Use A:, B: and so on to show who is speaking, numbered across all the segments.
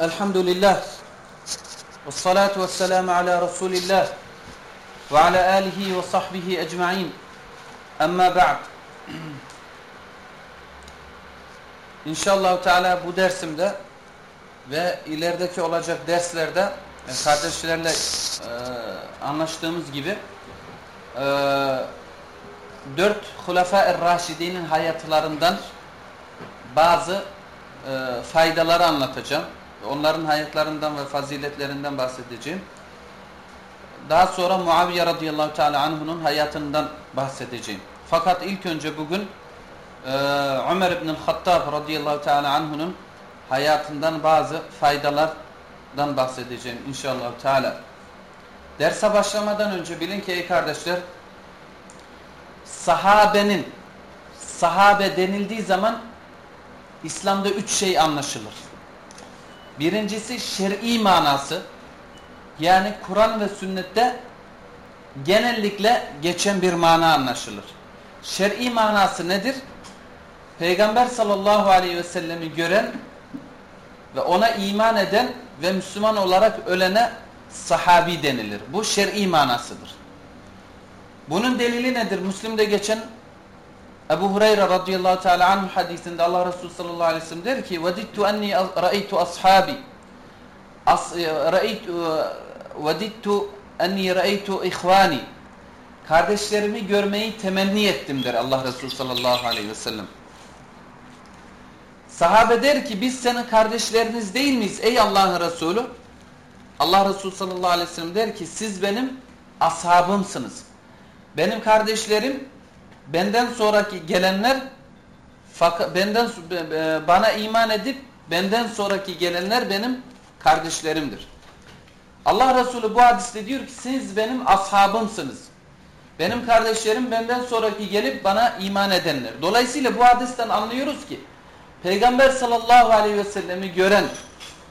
A: Elhamdülillah. Ve salatu ve selamu ala Resulillah. Ve ala alihi ve sahbihi ecma'in. Amma ba'd. İnşallah Teala bu dersimde ve ilerideki olacak derslerde e, kardeşlerle e, anlaştığımız gibi e, dört Hulefâ-i Raşidi'nin hayatlarından bazı e, faydaları anlatacağım. Onların hayatlarından ve faziletlerinden bahsedeceğim. Daha sonra Muaviye radıyallahu teala anhu'nun hayatından bahsedeceğim. Fakat ilk önce bugün e, Ömer ibn Hattab radıyallahu teala anhu'nun hayatından bazı faydalardan bahsedeceğim inşallah teala. Derse başlamadan önce bilin ki ey kardeşler sahabenin sahabe denildiği zaman İslam'da üç şey anlaşılır. Birincisi şer'i manası yani Kur'an ve sünnette genellikle geçen bir mana anlaşılır. Şer'i manası nedir? Peygamber sallallahu aleyhi ve sellemi gören ve ona iman eden ve Müslüman olarak ölene sahabi denilir. Bu şer'i manasıdır. Bunun delili nedir? Müslim'de geçen Ebu Hureyre radıyallahu teala anhu hadisinde Allah Resulü sallallahu aleyhi ve sellem der ki وَدِدْتُ أَنِّي رَأَيْتُ أَصْحَابِ وَدِدْتُ أَنِّي رَأَيْتُ إِخْوَانِ Kardeşlerimi görmeyi temenni ettim der Allah Resulü sallallahu aleyhi ve sellem. Sahabe der ki biz senin kardeşleriniz değil miyiz ey Allah'ın Resulü? Allah Resulü sallallahu aleyhi ve sellem der ki siz benim ashabımsınız. Benim kardeşlerim benden sonraki gelenler benden bana iman edip benden sonraki gelenler benim kardeşlerimdir. Allah Resulü bu hadiste diyor ki siz benim ashabımsınız. Benim kardeşlerim benden sonraki gelip bana iman edenler. Dolayısıyla bu hadisten anlıyoruz ki Peygamber sallallahu aleyhi ve sellemi gören,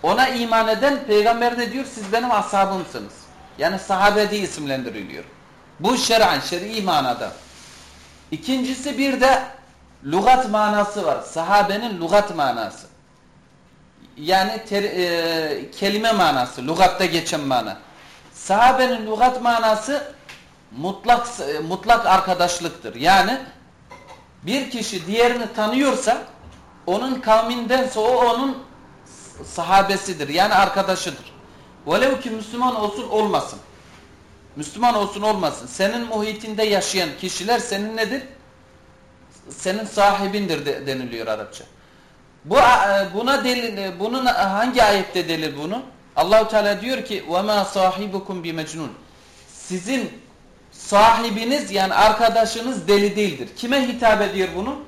A: ona iman eden peygamber de diyor siz benim ashabımsınız. Yani sahabe diye isimlendiriliyor. Bu şer'an, şer'i manada. İkincisi bir de lugat manası var. Sahabenin lugat manası. Yani ter, e, kelime manası, lugatta geçen mana. Sahabenin lugat manası mutlak mutlak arkadaşlıktır. Yani bir kişi diğerini tanıyorsa onun kavmindense o onun sahabesidir. Yani arkadaşıdır. Velev ki Müslüman olsun olmasın. Müslüman olsun olmasın. Senin muhitinde yaşayan kişiler senin nedir? Senin sahibindir de, deniliyor Arapça. Bu buna delil bunun hangi ayette delil bunu? Allahu Teala diyor ki: "Ve ma sahibukum bi mecnun." Sizin sahibiniz yani arkadaşınız deli değildir. Kime hitap ediyor bunu?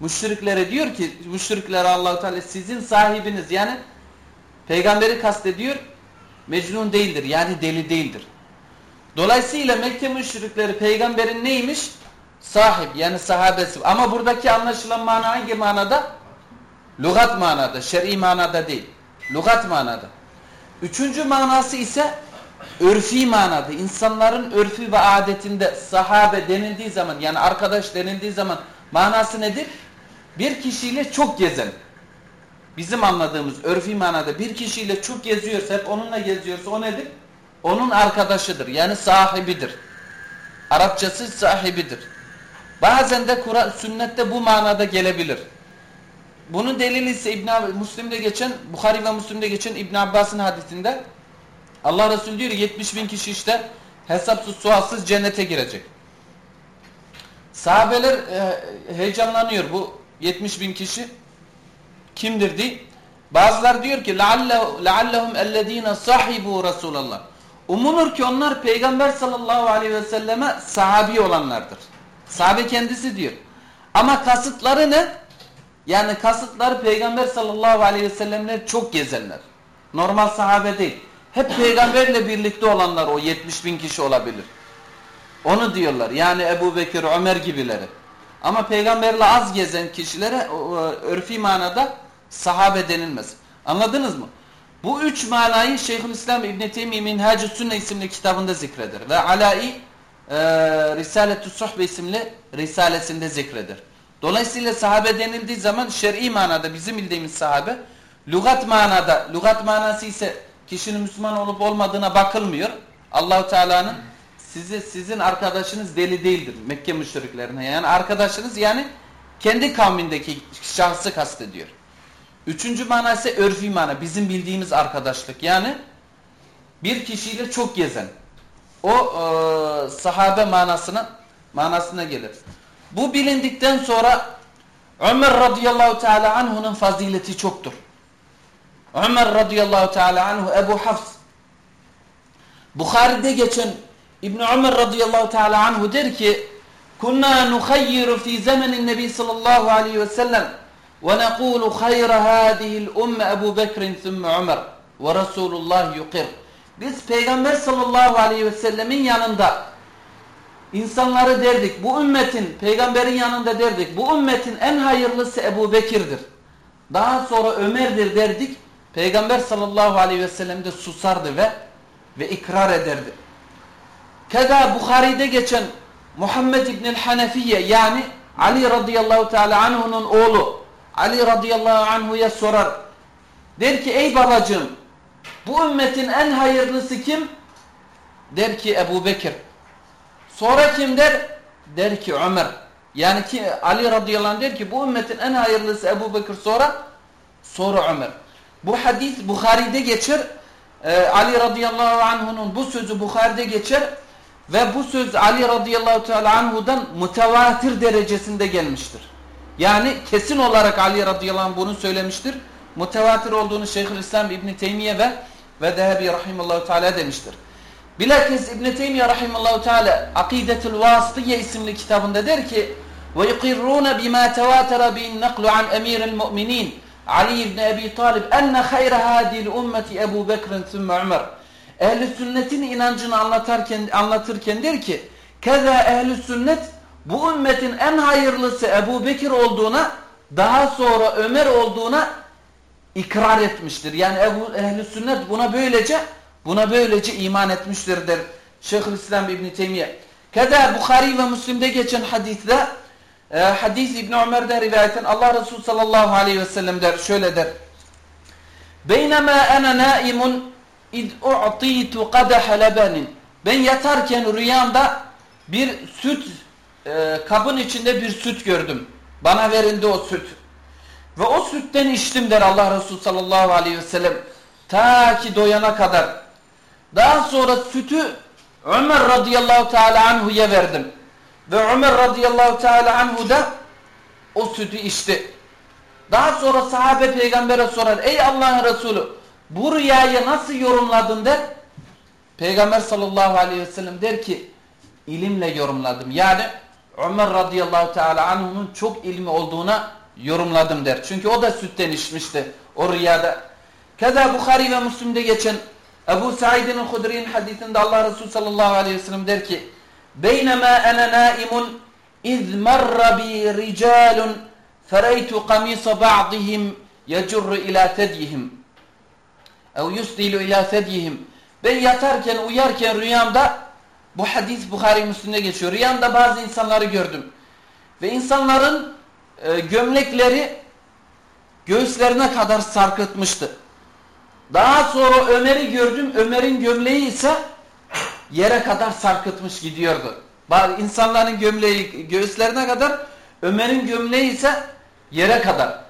A: Müşriklere diyor ki müşriklere Allahu Teala sizin sahibiniz yani peygamberi kastediyor. Mecnun değildir yani deli değildir. Dolayısıyla Mekke müşrikleri peygamberin neymiş? Sahip yani sahabesi. Ama buradaki anlaşılan mana hangi manada? Lugat manada, şer'i manada değil. Lugat manada. Üçüncü manası ise örfi manada. İnsanların örfü ve adetinde sahabe denildiği zaman yani arkadaş denildiği zaman manası nedir? Bir kişiyle çok gezen. Bizim anladığımız örfi manada bir kişiyle çok geziyorsa hep onunla geziyorsa o nedir? Onun arkadaşıdır. Yani sahibidir. Arapçası sahibidir. Bazen de Kur'an sünnette bu manada gelebilir. Bunun delili ise İbn Müslim'de geçen Bukhari ve Müslim'de geçen İbn Abbas'ın hadisinde Allah Resulü diyor 70 bin kişi işte hesapsız sualsız cennete girecek. Sahabeler e, heyecanlanıyor bu 70 bin kişi kimdir diye. Bazılar diyor ki لَعَلَّهُمْ اَلَّذ۪ينَ صَحِبُوا Resulallah. Umulur ki onlar Peygamber sallallahu aleyhi ve selleme sahabi olanlardır. Sahabe kendisi diyor. Ama kasıtları ne? Yani kasıtları Peygamber sallallahu aleyhi ve sellemler çok gezenler. Normal sahabe değil. Hep peygamberle birlikte olanlar o 70 bin kişi olabilir. Onu diyorlar. Yani Ebu Bekir, Ömer gibileri. Ama peygamberle az gezen kişilere örfi manada sahabe denilmez. Anladınız mı? Bu üç manayı Şeyhülislam İbn Teymiye Minhacı Sünne isimli kitabında zikreder. Ve Alai e, Risaletü Suhbe isimli risalesinde zikreder. Dolayısıyla sahabe denildiği zaman şer'i manada bizim bildiğimiz sahabe Lugat manada, lugat manası ise kişinin Müslüman olup olmadığına bakılmıyor. Allahu Teala'nın sizi sizin arkadaşınız deli değildir Mekke müşriklerine. Yani arkadaşınız yani kendi kavmindeki şahsı kastediyor. Üçüncü mana ise örfi mana. Bizim bildiğimiz arkadaşlık. Yani bir kişiyle çok gezen. O e, sahabe manasına manasına gelir. Bu bilindikten sonra Ömer radıyallahu teala anhu'nun fazileti çoktur. Ömer radıyallahu teala anhu Ebu Hafs Bukhari'de geçen İbn Ömer radıyallahu teala anhu der ki Kunna nukhayyiru fi zamanin nebi sallallahu aleyhi ve sellem nekulu hayra hadihil umme Ebu Bekrin thumme Ömer ve Resulullah yukir. Biz Peygamber sallallahu aleyhi ve sellemin yanında insanları derdik. Bu ümmetin, peygamberin yanında derdik. Bu ümmetin en hayırlısı Ebu Bekir'dir. Daha sonra Ömer'dir derdik. Peygamber sallallahu aleyhi ve sellem de susardı ve ve ikrar ederdi. Keda Bukhari'de geçen Muhammed İbnül Hanefiye yani Ali radıyallahu teala anhu'nun oğlu Ali radıyallahu anhu'ya sorar. Der ki ey babacığım bu ümmetin en hayırlısı kim? Der ki Ebu Bekir. Sonra kim der? Der ki Ömer. Yani ki Ali radıyallahu anh der ki bu ümmetin en hayırlısı Ebu Bekir sonra sonra Ömer. Bu hadis Bukhari'de geçer. Ee, Ali radıyallahu anh'unun bu sözü Bukhari'de geçer ve bu söz Ali radıyallahu teala anhu'dan mütevatir derecesinde gelmiştir. Yani kesin olarak Ali radıyallahu anh bunu söylemiştir. Mütevatir olduğunu Şeyhülislam İbn Teymiye ve ve Dehebi rahimallahu teala demiştir. Bilakis İbn Teymiye rahimallahu teala Akidetul Vasıtiye isimli kitabında der ki: "Ve yuqirrun bima tawatara bin naqlu an emiril mu'minin Ali ibn Ebi Talib enne hayra hadil ummeti Ebu Bekir'in sümme Ömer." Ehli sünnetin inancını anlatarken anlatırken der ki: "Keza ehli sünnet bu ümmetin en hayırlısı Ebu Bekir olduğuna daha sonra Ömer olduğuna ikrar etmiştir. Yani Ebu Ehl-i Sünnet buna böylece buna böylece iman etmiştir der Şeyhülislam İbn Teymiyye. Keda Bukhari ve Müslim'de geçen hadiste e, hadis İbn Ömer'den rivayeten Allah Resulü sallallahu aleyhi ve sellem der şöyle der. Beynema ana naimun id u'titu qadaha lebenin. Ben yatarken rüyamda bir süt e, kabın içinde bir süt gördüm. Bana verildi o süt. Ve o sütten içtim der Allah Resulü sallallahu aleyhi ve sellem. Ta ki doyana kadar. Daha sonra sütü Ömer radıyallahu teala anhu'ya verdim. Ve Ömer radıyallahu teala anhu da o sütü içti. Daha sonra sahabe peygambere sorar. Ey Allah'ın Resulü bu rüyayı nasıl yorumladın der. Peygamber sallallahu aleyhi ve sellem der ki ilimle yorumladım. Yani Ömer radıyallahu teala anhu'nun çok ilmi olduğuna yorumladım der. Çünkü o da sütten içmişti o rüyada. Keza Bukhari ve Müslim'de geçen Ebu Said'in Hudri'nin hadisinde Allah Resulü sallallahu aleyhi ve sellem der ki Beynema ene naimun iz marra bi ricalun fereytu kamisa ba'dihim yecurru ila tedyihim ev yusdilu ila tedyihim ben yatarken uyarken rüyamda bu hadis Bukhari Müslim'de geçiyor. Rüyamda bazı insanları gördüm. Ve insanların e, gömlekleri göğüslerine kadar sarkıtmıştı. Daha sonra Ömer'i gördüm. Ömer'in gömleği ise yere kadar sarkıtmış gidiyordu. İnsanların gömleği göğüslerine kadar Ömer'in gömleği ise yere kadar.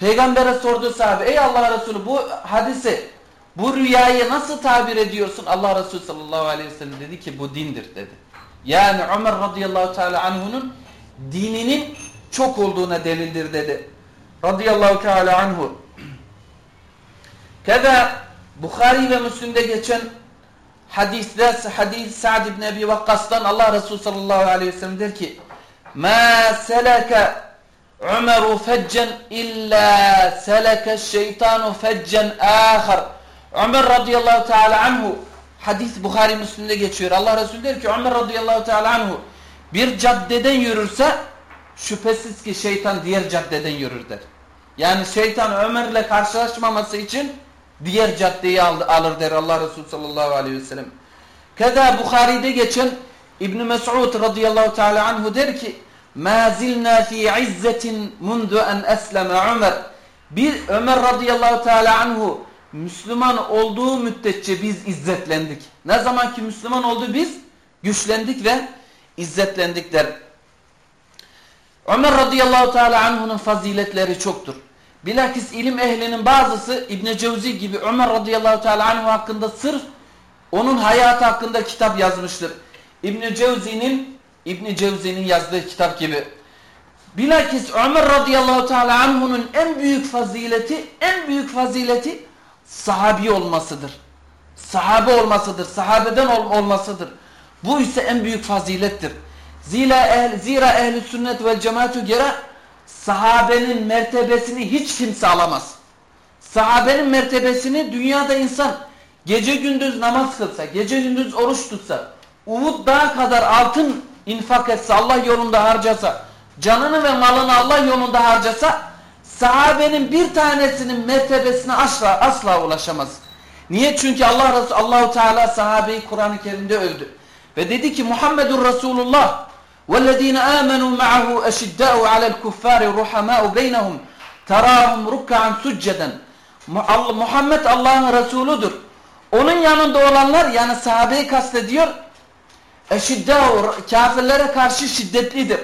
A: Peygamber'e sordu sahabe ey Allah Resulü bu hadisi bu rüyayı nasıl tabir ediyorsun? Allah Resulü sallallahu aleyhi ve sellem dedi ki bu dindir dedi. Yani Ömer radıyallahu teala anhu'nun dininin çok olduğuna delildir dedi. Radıyallahu teala anhu. Keda Bukhari ve Müslim'de geçen hadiste hadis Sa'd ibn Ebi Vakkas'tan Allah Resulü sallallahu aleyhi ve sellem der ki Ma seleke Ömeru feccen illa seleke şeytanu feccen ahar. Ömer radıyallahu teala anhu hadis Bukhari Müslim'de geçiyor. Allah Resulü der ki Ömer radıyallahu teala anhu bir caddeden yürürse şüphesiz ki şeytan diğer caddeden yürür der. Yani şeytan Ömer'le karşılaşmaması için diğer caddeyi alır der Allah Resulü sallallahu aleyhi ve sellem. Keda Bukhari'de geçen İbn Mes'ud radıyallahu teala anhu der ki: "Ma zilna fi izzetin mundu en esleme Ömer Bir Ömer radıyallahu teala anhu Müslüman olduğu müddetçe biz izzetlendik. Ne zaman ki Müslüman oldu biz güçlendik ve izzetlendikler. Ömer radıyallahu teala anhu'nun faziletleri çoktur. Bilakis ilim ehlinin bazısı İbn Cevzi gibi Ömer radıyallahu teala anhu hakkında sırf onun hayatı hakkında kitap yazmıştır. İbn Cevzi'nin İbn Cevzi'nin yazdığı kitap gibi. Bilakis Ömer radıyallahu teala anhu'nun en büyük fazileti, en büyük fazileti sahabi olmasıdır. Sahabe olmasıdır, sahabeden ol olmasıdır. Bu ise en büyük fazilettir. Zira ehl, zira ehli sünnet ve cemaatü göre sahabenin mertebesini hiç kimse alamaz. Sahabenin mertebesini dünyada insan gece gündüz namaz kılsa, gece gündüz oruç tutsa, Uhud dağı kadar altın infak etse, Allah yolunda harcasa, canını ve malını Allah yolunda harcasa, sahabenin bir tanesinin mertebesine asla, asla ulaşamaz. Niye? Çünkü Allah Resulü Allahu Teala sahabeyi Kur'an-ı Kerim'de övdü. Ve dedi ki Muhammedur Resulullah وَالَّذ۪ينَ آمَنُوا مَعَهُ أَشِدَّاءُ عَلَى الْكُفَّارِ رُحَمَاءُ بَيْنَهُمْ تَرَاهُمْ رُكَّعًا سُجَّدًا Muhammed Allah'ın Resuludur. Onun yanında olanlar yani sahabeyi kastediyor. Eşiddâhu kafirlere karşı şiddetlidir.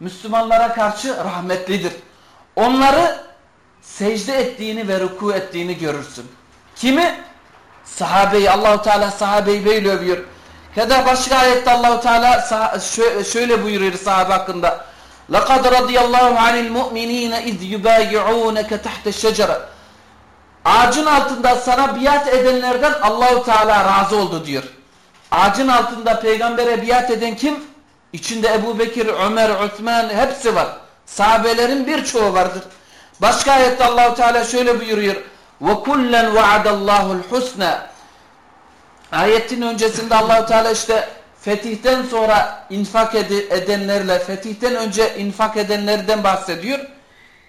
A: Müslümanlara karşı rahmetlidir. Onları secde ettiğini ve ruku ettiğini görürsün. Kimi? Sahabeyi. Allahu Teala sahabeyi böyle övüyor. Keda başka ayette Allahu Teala şöyle buyuruyor sahabe hakkında. لَقَدْ رَضِيَ اللّٰهُ عَنِ الْمُؤْمِن۪ينَ اِذْ يُبَايِعُونَكَ تَحْتَ الشَّجَرَ Ağacın altında sana biat edenlerden Allahu Teala razı oldu diyor. Ağacın altında peygambere biat eden kim? İçinde Ebu Bekir, Ömer, Osman hepsi var. Sahabelerin birçoğu vardır. Başka ayette Allahu Teala şöyle buyuruyor. وَكُلًّا وَعَدَ اللّٰهُ الْحُسْنَى Ayetin öncesinde Allahu Teala işte fetihten sonra infak edenlerle, fetihten önce infak edenlerden bahsediyor.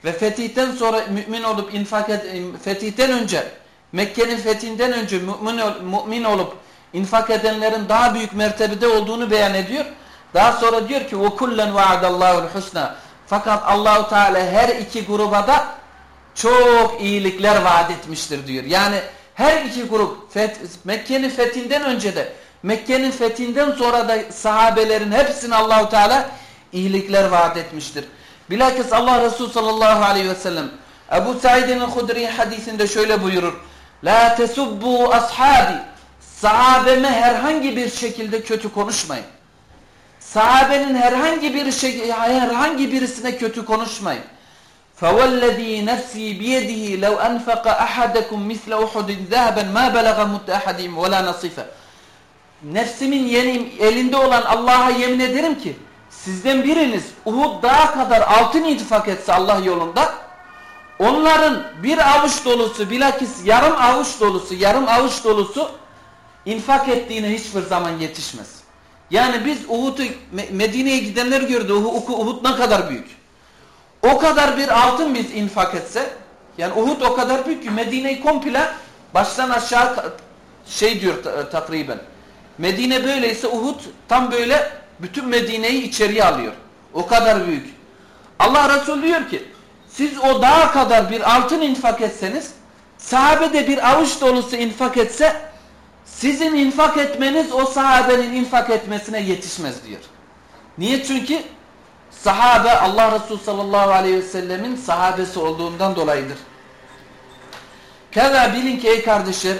A: Ve fetihten sonra mümin olup infak ed fetihten önce Mekke'nin fethinden önce mümin, ol mümin olup infak edenlerin daha büyük mertebede olduğunu beyan ediyor. Daha sonra diyor ki وَكُلًّا وَعَدَ اللّٰهُ الْحُسْنَى fakat Allahu Teala her iki gruba da çok iyilikler vaat etmiştir diyor. Yani her iki grup Mekke'nin fethinden önce de Mekke'nin fethinden sonra da sahabelerin hepsine Allahu Teala iyilikler vaat etmiştir. Bilakis Allah Resulü sallallahu aleyhi ve sellem Ebu Said'in Hudri hadisinde şöyle buyurur. La tesubbu ashabi sahabeme herhangi bir şekilde kötü konuşmayın. Sahabenin herhangi bir şey, herhangi birisine kötü konuşmayın. فَوَالَّذ۪ي نَفْسِي بِيَدِهِ لَوْ أَنْفَقَ أَحَدَكُمْ مِثْلَ اُحُدٍ ذَهَبًا مَا بَلَغَ مُدَّ أَحَدِهِمْ وَلَا نَصِفًا Nefsimin yenim, elinde olan Allah'a yemin ederim ki sizden biriniz Uhud dağı kadar altın ittifak etse Allah yolunda onların bir avuç dolusu bilakis yarım avuç dolusu yarım avuç dolusu infak ettiğine hiçbir zaman yetişmez. Yani biz Uhud'u Medine'ye gidenler gördü. Uhud, ne kadar büyük. O kadar bir altın biz infak etse yani Uhud o kadar büyük ki Medine'yi komple baştan aşağı şey diyor takriben. Medine böyleyse Uhud tam böyle bütün Medine'yi içeriye alıyor. O kadar büyük. Allah Resulü diyor ki siz o dağa kadar bir altın infak etseniz sahabe de bir avuç dolusu infak etse sizin infak etmeniz o sahabenin infak etmesine yetişmez diyor. Niye? Çünkü sahabe Allah Resulü sallallahu aleyhi ve sellemin sahabesi olduğundan dolayıdır. Keza bilin ki ey kardeşler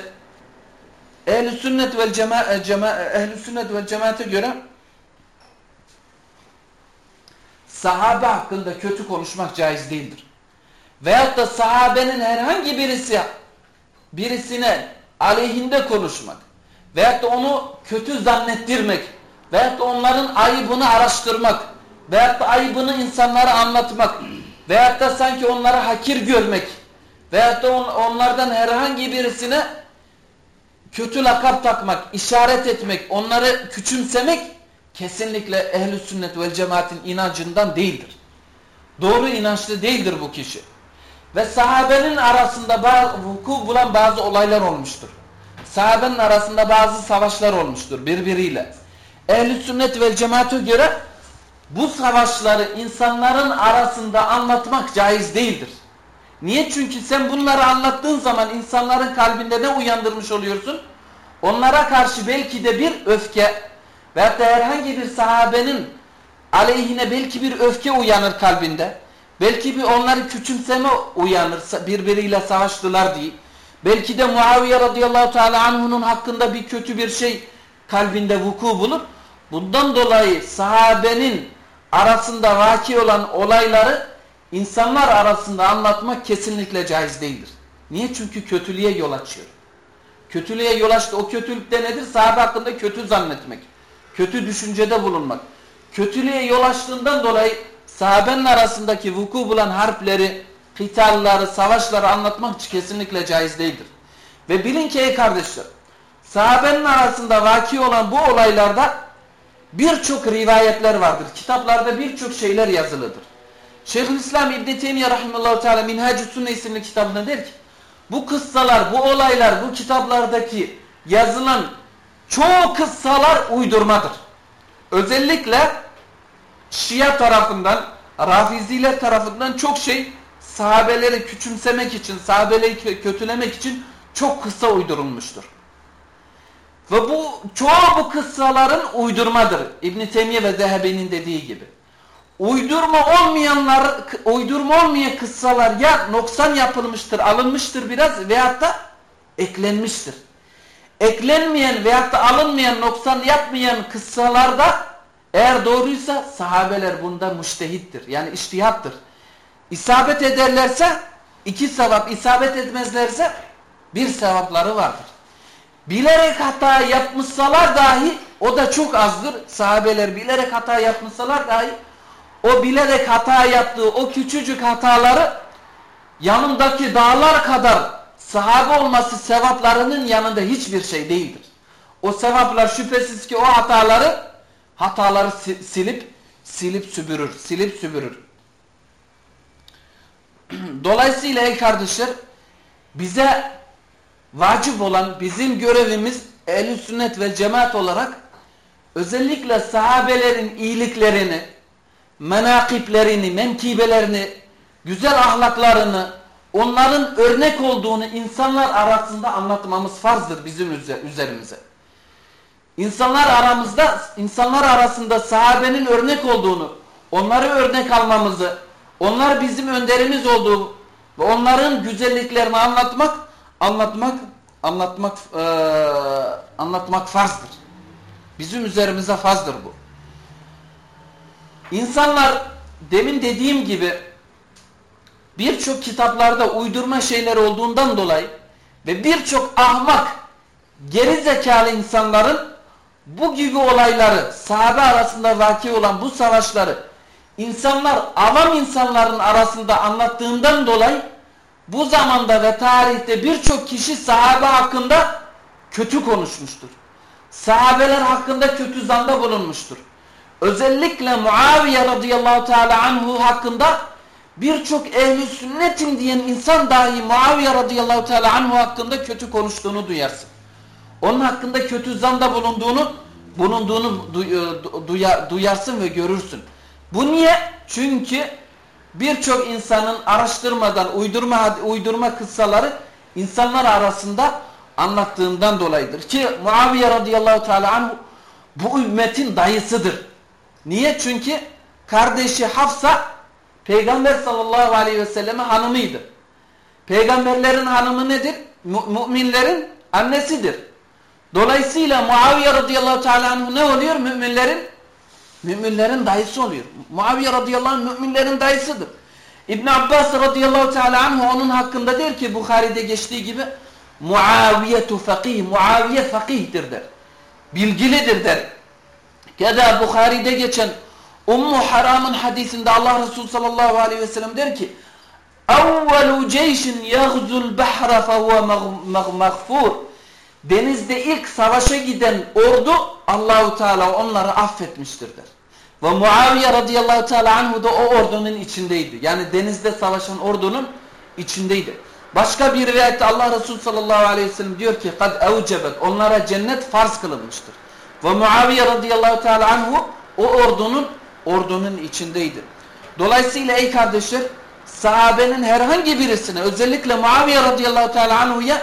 A: ehl sünnet vel cema, cema ehl sünnet vel cemaate göre sahabe hakkında kötü konuşmak caiz değildir. Veyahut da sahabenin herhangi birisi birisine aleyhinde konuşmak veyahut da onu kötü zannettirmek veyahut da onların ayıbını araştırmak veyahut da ayıbını insanlara anlatmak veyahut da sanki onlara hakir görmek veyahut da on, onlardan herhangi birisine kötü lakap takmak, işaret etmek, onları küçümsemek kesinlikle ehl sünnet ve cemaatin inancından değildir. Doğru inançlı değildir bu kişi. Ve sahabenin arasında vuku bulan bazı olaylar olmuştur. Sahabenin arasında bazı savaşlar olmuştur birbiriyle. Ehl-i sünnet ve cemaate göre bu savaşları insanların arasında anlatmak caiz değildir. Niye? Çünkü sen bunları anlattığın zaman insanların kalbinde ne uyandırmış oluyorsun? Onlara karşı belki de bir öfke veyahut da herhangi bir sahabenin aleyhine belki bir öfke uyanır kalbinde. Belki bir onları küçümseme uyanır birbiriyle savaştılar diye. Belki de Muaviye radıyallahu teala anhunun hakkında bir kötü bir şey kalbinde vuku bulur. Bundan dolayı sahabenin arasında vaki olan olayları insanlar arasında anlatmak kesinlikle caiz değildir. Niye? Çünkü kötülüğe yol açıyor. Kötülüğe yol açtı. O kötülük de nedir? Sahabe hakkında kötü zannetmek. Kötü düşüncede bulunmak. Kötülüğe yol açtığından dolayı sahabenin arasındaki vuku bulan harpleri, hitalları, savaşları anlatmak kesinlikle caiz değildir. Ve bilin ki ey kardeşler, sahabenin arasında vaki olan bu olaylarda birçok rivayetler vardır. Kitaplarda birçok şeyler yazılıdır. Şeyhülislam İbn Teymiyye rahimehullahü teala Minhacü Sünne isimli kitabında der ki bu kıssalar, bu olaylar, bu kitaplardaki yazılan çoğu kıssalar uydurmadır. Özellikle Şia tarafından, Rafiziler tarafından çok şey sahabeleri küçümsemek için, sahabeleri kötülemek için çok kısa uydurulmuştur. Ve bu çoğu bu kıssaların uydurmadır. İbn Teymiye ve Zehebi'nin dediği gibi. Uydurma olmayanlar, uydurma olmayan kıssalar ya noksan yapılmıştır, alınmıştır biraz veyahut da eklenmiştir. Eklenmeyen veyahut da alınmayan, noksan yapmayan kıssalarda eğer doğruysa sahabeler bunda müştehittir. Yani iştihattır. İsabet ederlerse iki sevap, isabet etmezlerse bir sevapları vardır. Bilerek hata yapmışsalar dahi o da çok azdır. Sahabeler bilerek hata yapmışsalar dahi o bilerek hata yaptığı o küçücük hataları yanındaki dağlar kadar sahabe olması sevaplarının yanında hiçbir şey değildir. O sevaplar şüphesiz ki o hataları hataları silip silip süpürür, silip süpürür. Dolayısıyla ey kardeşler bize vacip olan bizim görevimiz ehl sünnet ve cemaat olarak özellikle sahabelerin iyiliklerini, menakiplerini, menkibelerini, güzel ahlaklarını, onların örnek olduğunu insanlar arasında anlatmamız farzdır bizim üzerimize. İnsanlar aramızda, insanlar arasında sahabenin örnek olduğunu, onları örnek almamızı, onlar bizim önderimiz olduğu ve onların güzelliklerini anlatmak, anlatmak, anlatmak, e, anlatmak farzdır. Bizim üzerimize farzdır bu. İnsanlar demin dediğim gibi birçok kitaplarda uydurma şeyler olduğundan dolayı ve birçok ahmak, geri zekalı insanların bu gibi olayları, sahabe arasında vaki olan bu savaşları insanlar, avam insanların arasında anlattığından dolayı bu zamanda ve tarihte birçok kişi sahabe hakkında kötü konuşmuştur. Sahabeler hakkında kötü zanda bulunmuştur. Özellikle Muaviye radıyallahu teala anhu hakkında birçok ehli sünnetim diyen insan dahi Muaviye radıyallahu teala anhu hakkında kötü konuştuğunu duyarsın. Onun hakkında kötü zanda bulunduğunu bulunduğunu e, duyarsın ve görürsün. Bu niye? Çünkü birçok insanın araştırmadan uydurma uydurma kıssaları insanlar arasında anlattığından dolayıdır. Ki Muaviye radıyallahu teala anhu bu ümmetin dayısıdır. Niye? Çünkü kardeşi Hafsa Peygamber sallallahu aleyhi ve selleme hanımıydı. Peygamberlerin hanımı nedir? Müminlerin annesidir. Dolayısıyla Muaviye radıyallahu teala ne oluyor? Müminlerin müminlerin dayısı oluyor. Muaviye radıyallahu anh müminlerin dayısıdır. İbn Abbas radıyallahu teala anhu onun hakkında der ki Bukhari'de geçtiği gibi Muaviyetu fakih, Muaviye fakihtir der. Bilgilidir der. Keda Bukhari'de geçen Ummu Haram'ın hadisinde Allah Resulü sallallahu aleyhi ve sellem der ki Evvelu ceyşin yagzul bahra fehuve mağfur denizde ilk savaşa giden ordu Allahu Teala onları affetmiştir der. Ve Muaviye radıyallahu teala anhu da o ordunun içindeydi. Yani denizde savaşan ordunun içindeydi. Başka bir rivayette Allah Resulü sallallahu aleyhi ve sellem diyor ki kad evcebet onlara cennet farz kılınmıştır. Ve Muaviye radıyallahu teala anhu o ordunun ordunun içindeydi. Dolayısıyla ey kardeşler sahabenin herhangi birisine özellikle Muaviye radıyallahu teala anhu'ya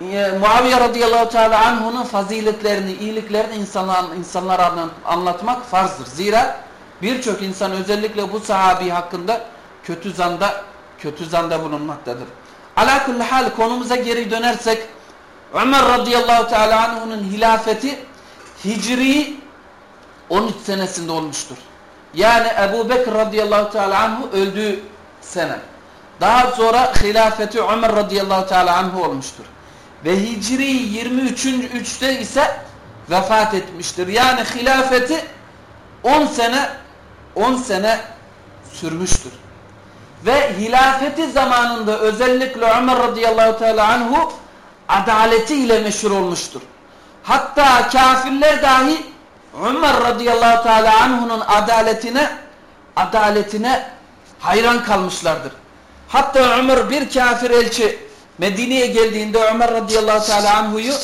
A: Muaviye radıyallahu teala anhu'nun faziletlerini, iyiliklerini insanlar, insanlara anlatmak farzdır. Zira birçok insan özellikle bu sahabi hakkında kötü zanda kötü zanda bulunmaktadır. Ala kulli hal konumuza geri dönersek Ömer radıyallahu teala anhu'nun hilafeti Hicri 13 senesinde olmuştur. Yani Ebu Bekir radıyallahu teala anhu öldüğü sene. Daha sonra hilafeti Ömer radıyallahu teala anhu olmuştur. Ve Hicri 23. 3'te ise vefat etmiştir. Yani hilafeti 10 sene 10 sene sürmüştür. Ve hilafeti zamanında özellikle Ömer radıyallahu teala anhu adaletiyle meşhur olmuştur. Hatta kafirler dahi Ömer radıyallahu teala anhu'nun adaletine adaletine hayran kalmışlardır. Hatta Ömer bir kafir elçi Medine'ye geldiğinde Ömer radıyallahu teala anhu'yu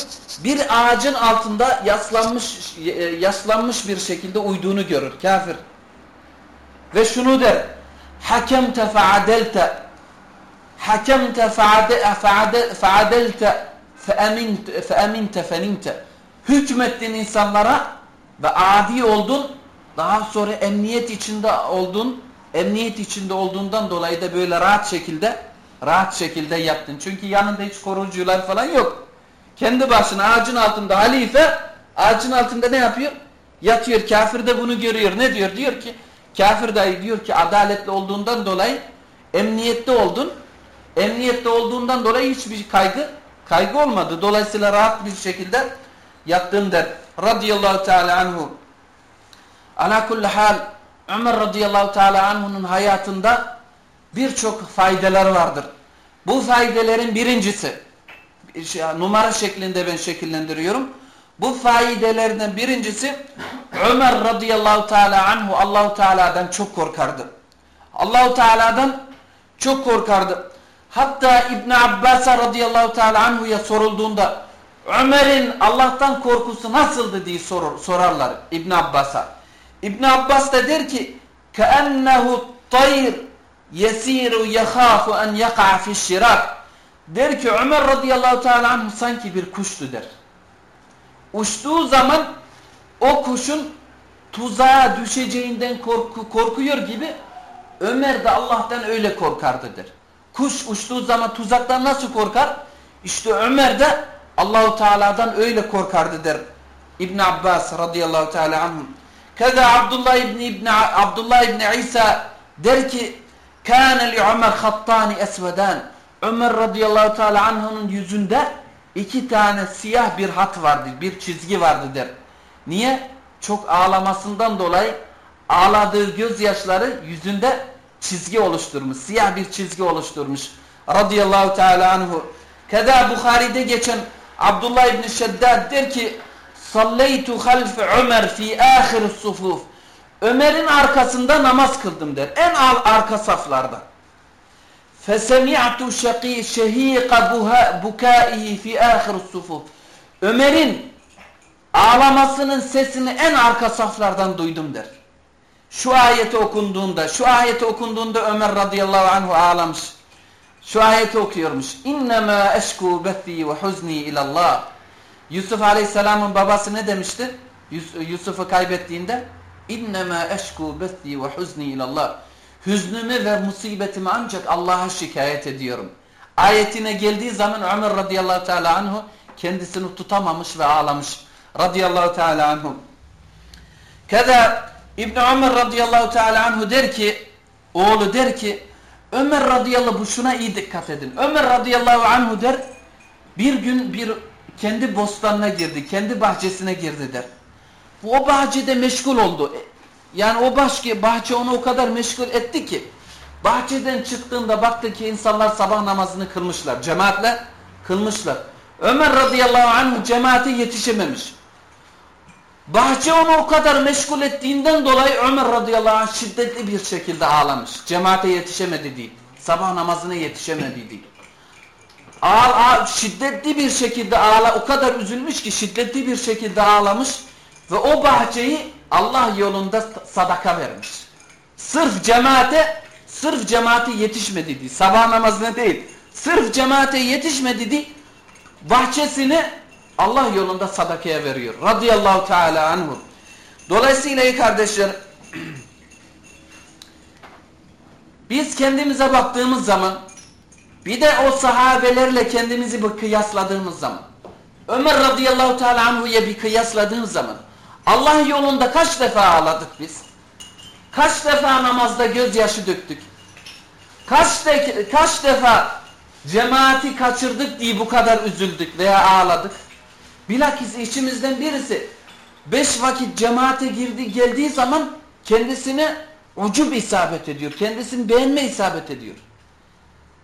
A: bir ağacın altında yaslanmış yaslanmış bir şekilde uyduğunu görür kafir. Ve şunu der. Hakemte feadelte hakemte feadelte feaminte feninte hükmettin insanlara ve adi oldun daha sonra emniyet içinde oldun emniyet içinde olduğundan dolayı da böyle rahat şekilde rahat şekilde yaptın. Çünkü yanında hiç koruyucular falan yok. Kendi başına ağacın altında halife ağacın altında ne yapıyor? Yatıyor. Kafir de bunu görüyor. Ne diyor? Diyor ki kafir dahi diyor ki adaletli olduğundan dolayı emniyette oldun. Emniyette olduğundan dolayı hiçbir kaygı kaygı olmadı. Dolayısıyla rahat bir şekilde yattın der. Radiyallahu teala anhu. Ala kulli hal Ömer radıyallahu teala anhu'nun hayatında birçok faydaları vardır. Bu faydaların birincisi, şey, numara şeklinde ben şekillendiriyorum. Bu faydelerden birincisi Ömer radıyallahu teala anhu Allahu Teala'dan çok korkardı. Allahu Teala'dan çok korkardı. Hatta İbn Abbas radıyallahu teala anhu'ya sorulduğunda Ömer'in Allah'tan korkusu nasıldı diye sorur, sorarlar İbn Abbas'a. İbn Abbas da der ki: "Keennehu tayr yesiru yahafu en yaka fişşirak. Der ki Ömer radıyallahu teala anh sanki bir kuştu der. Uçtuğu zaman o kuşun tuzağa düşeceğinden korku, korkuyor gibi Ömer de Allah'tan öyle korkardı der. Kuş uçtuğu zaman tuzaktan nasıl korkar? İşte Ömer de Allahu Teala'dan öyle korkardı der. İbn Abbas radıyallahu teala anhum. Keza Abdullah İbn İbn Abdullah İbn İsa der ki "Kana li Ömer hattani esvedan." Ömer radıyallahu teala anh'ın yüzünde iki tane siyah bir hat vardı, bir çizgi vardı der. Niye? Çok ağlamasından dolayı ağladığı gözyaşları yüzünde çizgi oluşturmuş, siyah bir çizgi oluşturmuş. Radıyallahu teala anhu. Keda Bukhari'de geçen Abdullah İbni Şeddad der ki Salleytu halfe Ömer fi ahir sufuf. Ömer'in arkasında namaz kıldım der. En al arka saflarda. Fesemi'tu şehiqa bukaihi fi ahir sufuf. Ömer'in ağlamasının sesini en arka saflardan duydum der. Şu ayeti okunduğunda, şu ayeti okunduğunda Ömer radıyallahu anhu ağlamış. Şu ayeti okuyormuş. İnnemâ eşkû bethi ve huzni ilallah. Yusuf aleyhisselamın babası ne demişti? Yusuf'u kaybettiğinde İnnemâ eşkû bethi ve huzni ilallah. Hüznümü ve musibetimi ancak Allah'a şikayet ediyorum. Ayetine geldiği zaman Ömer radıyallahu teala anhu kendisini tutamamış ve ağlamış. Radıyallahu teala anhu. Keda İbn Ömer radıyallahu teala anhu der ki oğlu der ki Ömer radıyallahu bu şuna iyi dikkat edin. Ömer radıyallahu anhu der bir gün bir kendi bostanına girdi, kendi bahçesine girdi der. O bahçede meşgul oldu. Yani o bahçe, bahçe onu o kadar meşgul etti ki bahçeden çıktığında baktı ki insanlar sabah namazını kılmışlar. Cemaatle kılmışlar. Ömer radıyallahu anh cemaate yetişememiş. Bahçe onu o kadar meşgul ettiğinden dolayı Ömer radıyallahu anh şiddetli bir şekilde ağlamış. Cemaate yetişemedi değil. Sabah namazına yetişemedi değil. Ağ, ağ, şiddetli bir şekilde ağla, o kadar üzülmüş ki şiddetli bir şekilde ağlamış ve o bahçeyi Allah yolunda sadaka vermiş. Sırf cemaate sırf cemaate yetişmedi diye. Sabah namazına değil. Sırf cemaate yetişmedi diye bahçesini Allah yolunda sadakaya veriyor. Radıyallahu teala anhu. Dolayısıyla iyi kardeşler biz kendimize baktığımız zaman bir de o sahabelerle kendimizi bir kıyasladığımız zaman Ömer radıyallahu teala anhu'ya bir kıyasladığımız zaman Allah yolunda kaç defa ağladık biz? Kaç defa namazda gözyaşı döktük? Kaç, de, kaç defa cemaati kaçırdık diye bu kadar üzüldük veya ağladık? Bilakis içimizden birisi beş vakit cemaate girdi, geldiği zaman kendisine ucub isabet ediyor. Kendisini beğenme isabet ediyor.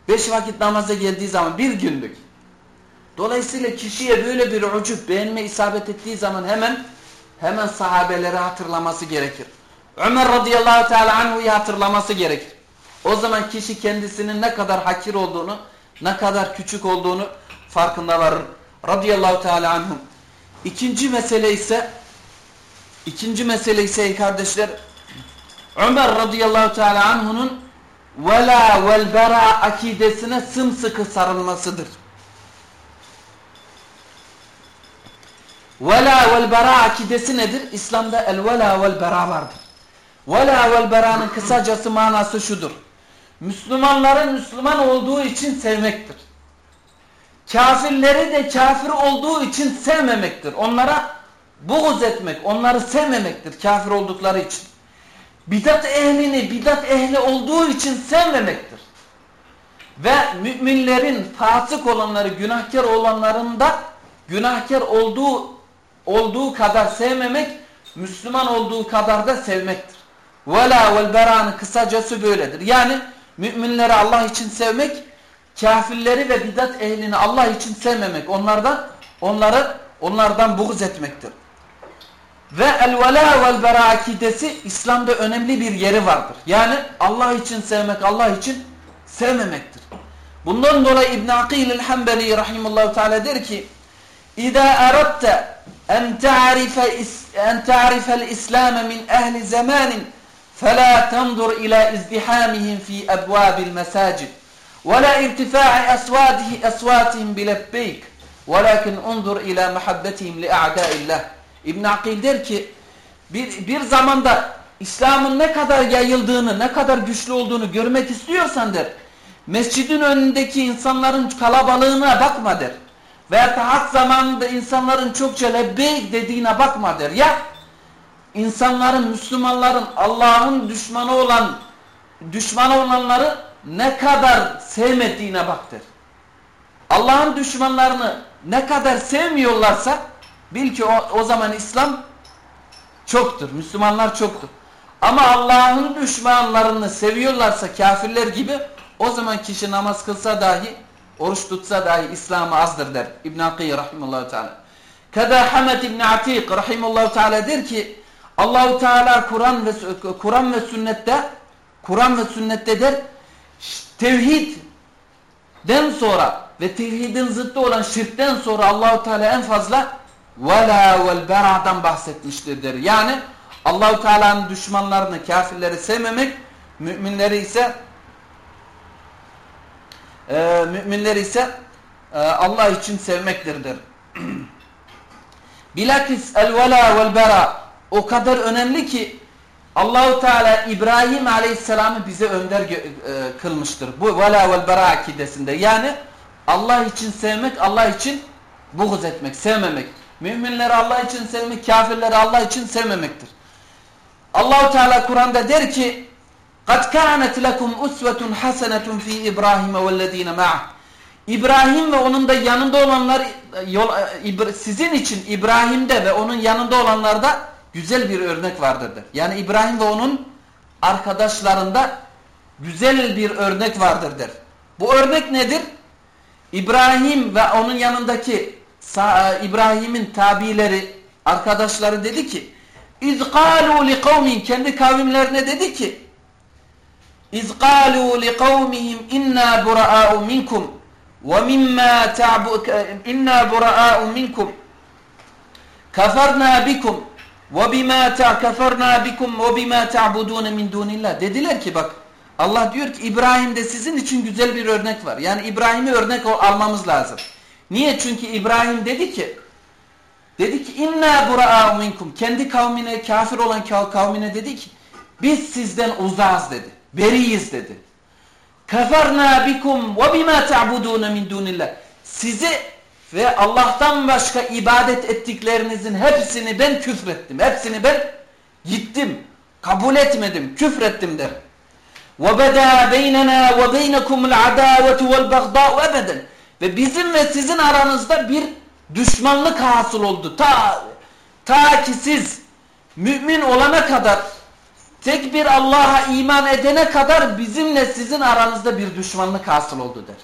A: Beş vakit namaza geldiği zaman bir günlük. Dolayısıyla kişiye böyle bir ucub beğenme isabet ettiği zaman hemen hemen sahabeleri hatırlaması gerekir. Ömer radıyallahu teala anhu'yu hatırlaması gerekir. O zaman kişi kendisinin ne kadar hakir olduğunu, ne kadar küçük olduğunu farkında varır. Radıyallahu teala anhum. İkinci mesele ise ikinci mesele ise kardeşler Ömer radıyallahu teala anhu'nun vela vel bera akidesine sımsıkı sarılmasıdır. Vela vel bera akidesi nedir? İslam'da el vela vel bera vardır. Vela vel bera'nın kısacası manası şudur. Müslümanların Müslüman olduğu için sevmektir. Kafirleri de kafir olduğu için sevmemektir. Onlara buğz etmek, onları sevmemektir kafir oldukları için. Bidat ehlini bidat ehli olduğu için sevmemektir. Ve müminlerin fasık olanları, günahkar olanların da günahkar olduğu olduğu kadar sevmemek, Müslüman olduğu kadar da sevmektir. Vela vel beranın kısacası böyledir. Yani müminleri Allah için sevmek, kafirleri ve bidat ehlini Allah için sevmemek, onlardan onları onlardan buğz etmektir. Ve el vela vel bera akidesi İslam'da önemli bir yeri vardır. Yani Allah için sevmek, Allah için sevmemektir. Bundan dolayı İbn Akil el-Hanbeli rahimehullah teala der ki: "İza aratta en ta'rife en ta'rife el-İslam min ehli zamanin fela tandur ila izdihamihim fi abwabil mesacid ve la irtifai aswatihi aswatihim bilebbeyk velakin undur ila muhabbetihim li a'daillah İbn Akil der ki bir, bir zamanda İslam'ın ne kadar yayıldığını, ne kadar güçlü olduğunu görmek istiyorsan der. Mescidin önündeki insanların kalabalığına bakma der. Veya tahat zamanında insanların çokça lebbeyk dediğine bakma der. Ya insanların, Müslümanların Allah'ın düşmanı olan düşmanı olanları ne kadar sevmediğine baktır. Allah'ın düşmanlarını ne kadar sevmiyorlarsa bil ki o, o zaman İslam çoktur. Müslümanlar çoktur. Ama Allah'ın düşmanlarını seviyorlarsa kafirler gibi o zaman kişi namaz kılsa dahi oruç tutsa dahi İslam'ı azdır der. İbn Akî rahimehullah teala. Kada Hamed İbn Atik rahimehullah teala der ki Allahu Teala Kur'an ve Kur'an ve sünnette Kur'an ve sünnette der tevhidden sonra ve tevhidin zıttı olan şirkten sonra Allahu Teala en fazla vela vel bera'dan bahsetmiştir der. Yani Allahu Teala'nın düşmanlarını, kafirleri sevmemek, müminleri ise e, müminleri ise e, Allah için sevmektir der. Bilakis el vela vel bera o kadar önemli ki Allahu Teala İbrahim Aleyhisselam'ı bize önder e, kılmıştır. Bu vela vel bera akidesinde. Yani Allah için sevmek, Allah için buğz etmek, sevmemek. Müminleri Allah için sevmek, kafirleri Allah için sevmemektir. Allahu Teala Kur'an'da der ki: "Kad kânet lekum usvetun hasenetun fi İbrahim ve'llezîne ma'ah." İbrahim ve onun da yanında olanlar yol, sizin için İbrahim'de ve onun yanında olanlarda güzel bir örnek vardır. Yani İbrahim ve onun arkadaşlarında güzel bir örnek vardır der. Bu örnek nedir? İbrahim ve onun yanındaki e, İbrahim'in tabileri, arkadaşları dedi ki İzqalu li kavmin kendi kavimlerine dedi ki İzqalu li kavmihim inna bura'u minkum ve mimma ta'bu inna bura'u minkum kafarna bikum وَبِمَا تَعْكَفَرْنَا بِكُمْ وَبِمَا تَعْبُدُونَ مِنْ دُونِ اللّٰهِ Dediler ki bak Allah diyor ki İbrahim'de sizin için güzel bir örnek var. Yani İbrahim'i örnek almamız lazım. Niye? Çünkü İbrahim dedi ki dedi ki inna bura'a minkum kendi kavmine kafir olan kavmine dedi ki biz sizden uzağız dedi. Beriyiz dedi. Kafarna bikum ve bima ta'budun min dunillah. Sizi ve Allah'tan başka ibadet ettiklerinizin hepsini ben küfrettim. Hepsini ben gittim. Kabul etmedim. Küfrettim der. وَبَدَا بَيْنَنَا وَبَيْنَكُمُ الْعَدَاوَةُ وَالْبَغْضَاءُ ebeden. Ve bizim ve sizin aranızda bir düşmanlık hasıl oldu. Ta, ta ki siz mümin olana kadar tek bir Allah'a iman edene kadar bizimle sizin aranızda bir düşmanlık hasıl oldu der.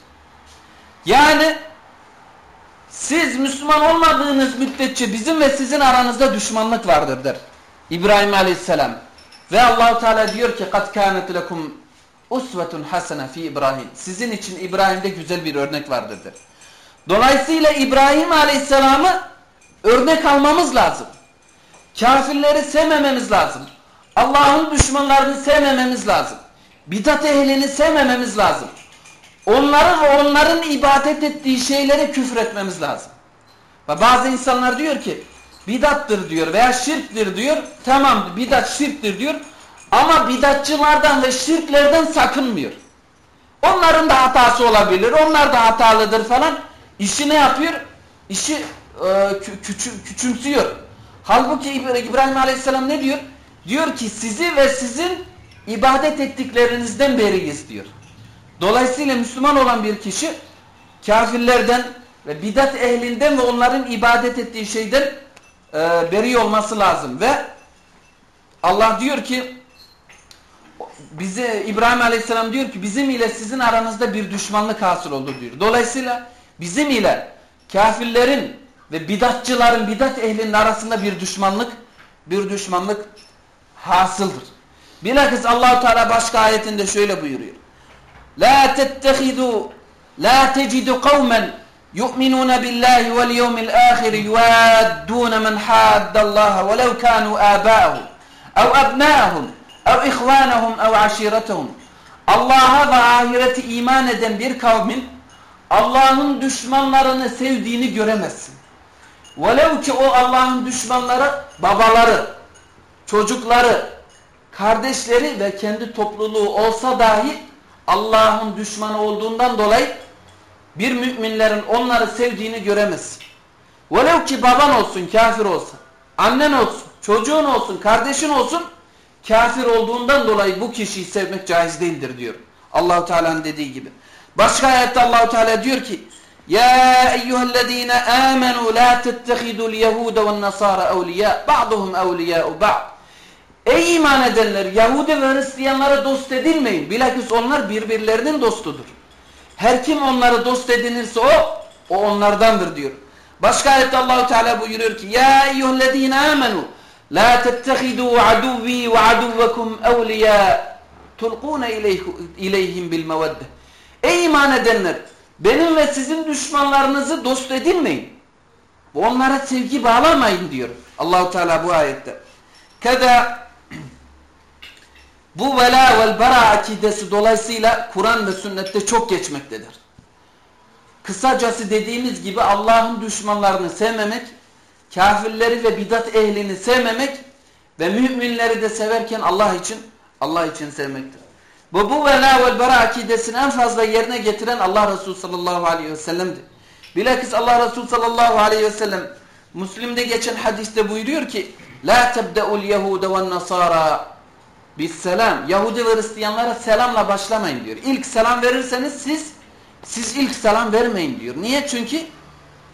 A: Yani siz Müslüman olmadığınız müddetçe bizim ve sizin aranızda düşmanlık vardır der. İbrahim Aleyhisselam. Ve Allahu Teala diyor ki kad kanet lekum usvetun hasene fi İbrahim. Sizin için İbrahim'de güzel bir örnek vardır der. Dolayısıyla İbrahim Aleyhisselam'ı örnek almamız lazım. Kafirleri sevmememiz lazım. Allah'ın düşmanlarını sevmememiz lazım. Bidat ehlini sevmememiz lazım. Onları ve onların ibadet ettiği şeylere küfür etmemiz lazım. Ve bazı insanlar diyor ki bidattır diyor veya şirktir diyor. Tamam bidat şirktir diyor. Ama bidatçılardan ve şirklerden sakınmıyor. Onların da hatası olabilir. Onlar da hatalıdır falan. İşi ne yapıyor? İşi e, küçü, küçümsüyor. Halbuki İbrahim Aleyhisselam ne diyor? Diyor ki sizi ve sizin ibadet ettiklerinizden beriyiz diyor. Dolayısıyla Müslüman olan bir kişi kafirlerden ve bidat ehlinden ve onların ibadet ettiği şeyden e, beri olması lazım. Ve Allah diyor ki bize İbrahim Aleyhisselam diyor ki bizim ile sizin aranızda bir düşmanlık hasıl oldu diyor. Dolayısıyla bizim ile kafirlerin ve bidatçıların, bidat ehlinin arasında bir düşmanlık bir düşmanlık hasıldır. Bilakis Allahu Teala başka ayetinde şöyle buyuruyor. La tettehidu la tecidu kavmen yu'minun billahi vel yevmil ahir yuaddun men haddallaha velev kanu aba'ahum ev abna'ahum ev ihvanahum ev aşiretahum Allah'a ve ahireti iman eden bir kavmin Allah'ın düşmanlarını sevdiğini göremezsin. Velev ki o Allah'ın düşmanları babaları, çocukları, kardeşleri ve kendi topluluğu olsa dahi Allah'ın düşmanı olduğundan dolayı bir müminlerin onları sevdiğini göremezsin. Velev ki baban olsun, kafir olsa, annen olsun, çocuğun olsun, kardeşin olsun, kafir olduğundan dolayı bu kişiyi sevmek caiz değildir diyor. Allahu Teala'nın dediği gibi. Başka ayette Allahu Teala diyor ki: "Ya eyyuhellezine amenu la tettehidul yehude ven nasara evliya, ba'duhum evliya'u ba'd." Ey iman edenler Yahudi ve Hristiyanlara dost edilmeyin. Bilakis onlar birbirlerinin dostudur. Her kim onları dost edinirse o, o onlardandır diyor. Başka ayette Allahu Teala buyuruyor ki Ya eyyühellezine amenu la tettehidu aduvi ve aduvekum evliya tulquna ileyhim bil mevedde. Ey iman edenler benim ve sizin düşmanlarınızı dost edinmeyin. Onlara sevgi bağlamayın diyor Allahu Teala bu ayette. Keda bu vela vel bara akidesi dolayısıyla Kur'an ve sünnette çok geçmektedir. Kısacası dediğimiz gibi Allah'ın düşmanlarını sevmemek, kafirleri ve bidat ehlini sevmemek ve müminleri de severken Allah için Allah için sevmektir. Ve bu vela vel bara akidesini en fazla yerine getiren Allah Resulü sallallahu aleyhi ve sellem'dir. Bilakis Allah Resulü sallallahu aleyhi ve sellem Müslim'de geçen hadiste buyuruyor ki La tebde'ul yehude ve nasara biz selam. Yahudi ve Hristiyanlara selamla başlamayın diyor. İlk selam verirseniz siz siz ilk selam vermeyin diyor. Niye? Çünkü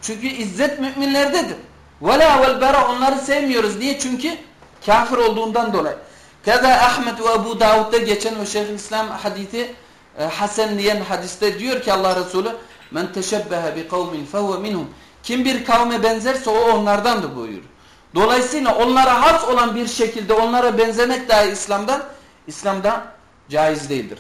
A: çünkü izzet müminlerdedir. Vela vel bera onları sevmiyoruz. Niye? Çünkü kafir olduğundan dolayı. Keza Ahmet ve Ebu Davud'da geçen ve Şeyhülislam hadisi e, Hasan diyen hadiste diyor ki Allah Resulü men teşebbehe bi kavmin fehuve minhum. Kim bir kavme benzerse o onlardandır buyuruyor. Dolayısıyla onlara has olan bir şekilde onlara benzemek dahi İslam'da İslam'da caiz değildir.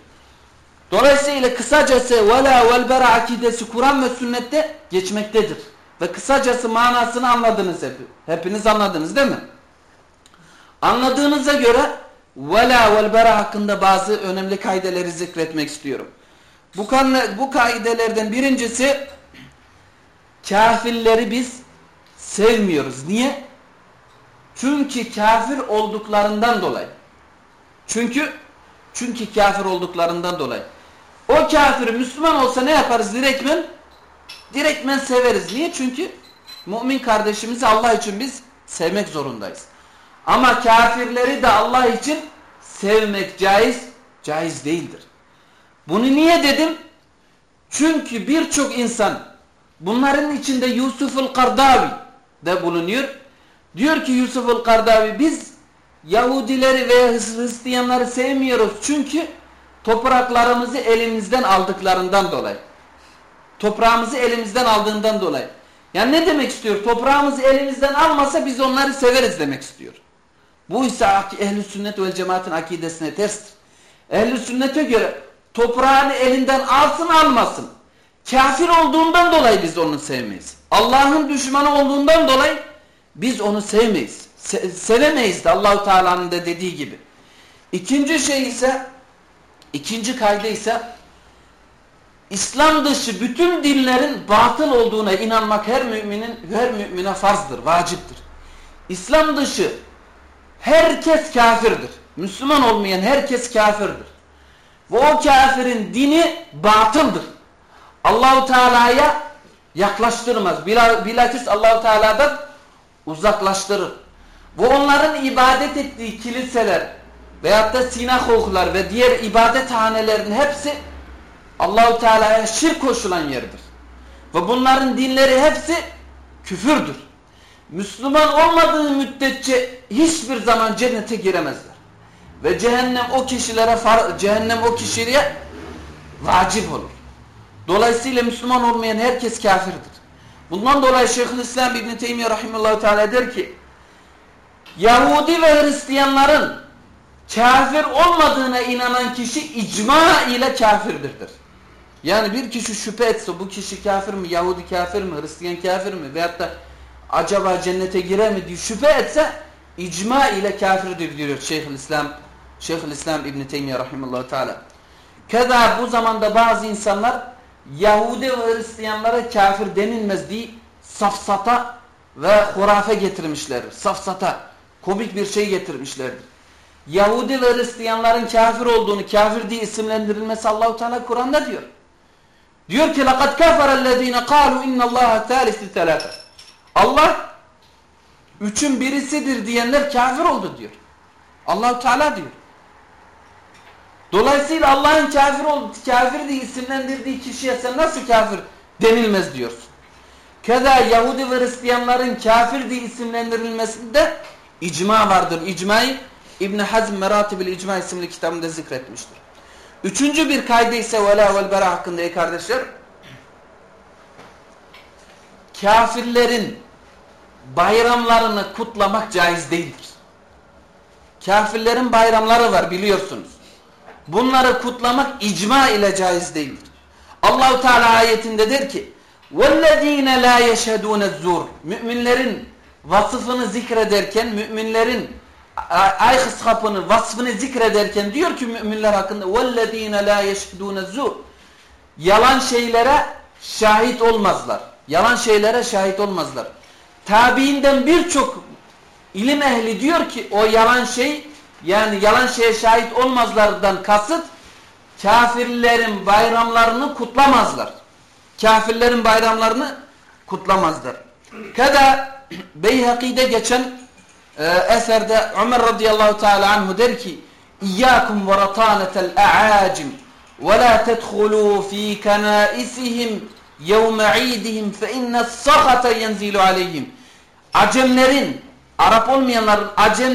A: Dolayısıyla kısacası vela vel bera akidesi Kur'an ve sünnette geçmektedir. Ve kısacası manasını anladınız hep. Hepiniz anladınız değil mi? Anladığınıza göre vela vel bera hakkında bazı önemli kaideleri zikretmek istiyorum. Bu, bu kaidelerden birincisi kafirleri biz sevmiyoruz. Niye? Çünkü kafir olduklarından dolayı. Çünkü çünkü kafir olduklarından dolayı. O kafir Müslüman olsa ne yaparız direktmen? Direktmen severiz. Niye? Çünkü mümin kardeşimizi Allah için biz sevmek zorundayız. Ama kafirleri de Allah için sevmek caiz, caiz değildir. Bunu niye dedim? Çünkü birçok insan bunların içinde Yusuf'ul Kardavi de bulunuyor. Diyor ki Yusuf'ul Kardavi biz Yahudileri veya Hristiyanları sevmiyoruz çünkü topraklarımızı elimizden aldıklarından dolayı. Toprağımızı elimizden aldığından dolayı. Yani ne demek istiyor? Toprağımızı elimizden almasa biz onları severiz demek istiyor. Bu ise ehl-i sünnet ve cemaatin akidesine terstir. Ehl-i sünnete göre toprağını elinden alsın almasın. Kafir olduğundan dolayı biz onu sevmeyiz. Allah'ın düşmanı olduğundan dolayı biz onu sevmeyiz. Se sevemeyiz de Allahu Teala'nın da dediği gibi. İkinci şey ise ikinci kaydı ise İslam dışı bütün dinlerin batıl olduğuna inanmak her müminin her mümine farzdır, vaciptir. İslam dışı herkes kafirdir. Müslüman olmayan herkes kafirdir. Ve o kafirin dini batıldır. Allahu Teala'ya yaklaştırmaz. Bilakis Allahu Teala'dan uzaklaştırır. Ve onların ibadet ettiği kiliseler veyahut da sinagoglar ve diğer ibadethanelerin hepsi Allahu Teala'ya şirk koşulan yerdir. Ve bunların dinleri hepsi küfürdür. Müslüman olmadığı müddetçe hiçbir zaman cennete giremezler. Ve cehennem o kişilere cehennem o kişiye vacip olur. Dolayısıyla Müslüman olmayan herkes kafirdir. Bundan dolayı Şeyhülislam İbn Teymiyye rahimehullah teala der ki Yahudi ve Hristiyanların kafir olmadığına inanan kişi icma ile kafirdirdir. Yani bir kişi şüphe etse bu kişi kafir mi, Yahudi kafir mi, Hristiyan kafir mi veyahut da acaba cennete girer mi diye şüphe etse icma ile kafirdir diyor Şeyhülislam Şeyhülislam İbn Teymiyye rahimehullah teala. Keza bu zamanda bazı insanlar Yahudi ve Hristiyanlara kafir denilmez diye safsata ve hurafe getirmişler. Safsata, komik bir şey getirmişlerdir. Yahudi ve Hristiyanların kafir olduğunu, kafir diye isimlendirilmesi Allahu Teala Kur'an'da diyor. Diyor ki لَقَدْ كَفَرَ الَّذ۪ينَ قَالُوا اِنَّ اللّٰهَ ثَالِثِ ثَلَاثًا Allah üçün birisidir diyenler kafir oldu diyor. Allahu Teala diyor. Dolayısıyla Allah'ın kafir oldu, kafir diye isimlendirdiği kişiye sen nasıl kafir denilmez diyorsun. Keda Yahudi ve Hristiyanların kafir diye isimlendirilmesinde icma vardır. İcmayı İbn Hazm Meratibil İcma isimli kitabında zikretmiştir. Üçüncü bir kaydı ise vela vel bera hakkında ey kardeşler. Kafirlerin bayramlarını kutlamak caiz değildir. Kafirlerin bayramları var biliyorsunuz Bunları kutlamak icma ile caiz değildir. Allahu Teala ayetinde der ki: "Vellezine la yeşhedun zur." Müminlerin vasıfını zikrederken, müminlerin ay kapını vasfını zikrederken diyor ki müminler hakkında وَالَّذ۪ينَ لَا يَشْهِدُونَ الزُّرْ Yalan şeylere şahit olmazlar. Yalan şeylere şahit olmazlar. Tabiinden birçok ilim ehli diyor ki o yalan şey yani yalan şeye şahit olmazlardan kasıt kafirlerin bayramlarını kutlamazlar. Kafirlerin bayramlarını kutlamazlar. Kada Beyhaki'de geçen e, eserde Ömer radıyallahu teala anhu der ki İyyâkum ve ratânetel a'acim ve la tedhulû fî kenâisihim yevme idihim fe inne sahate yenzilu aleyhim Acemlerin, Arap olmayanların Acem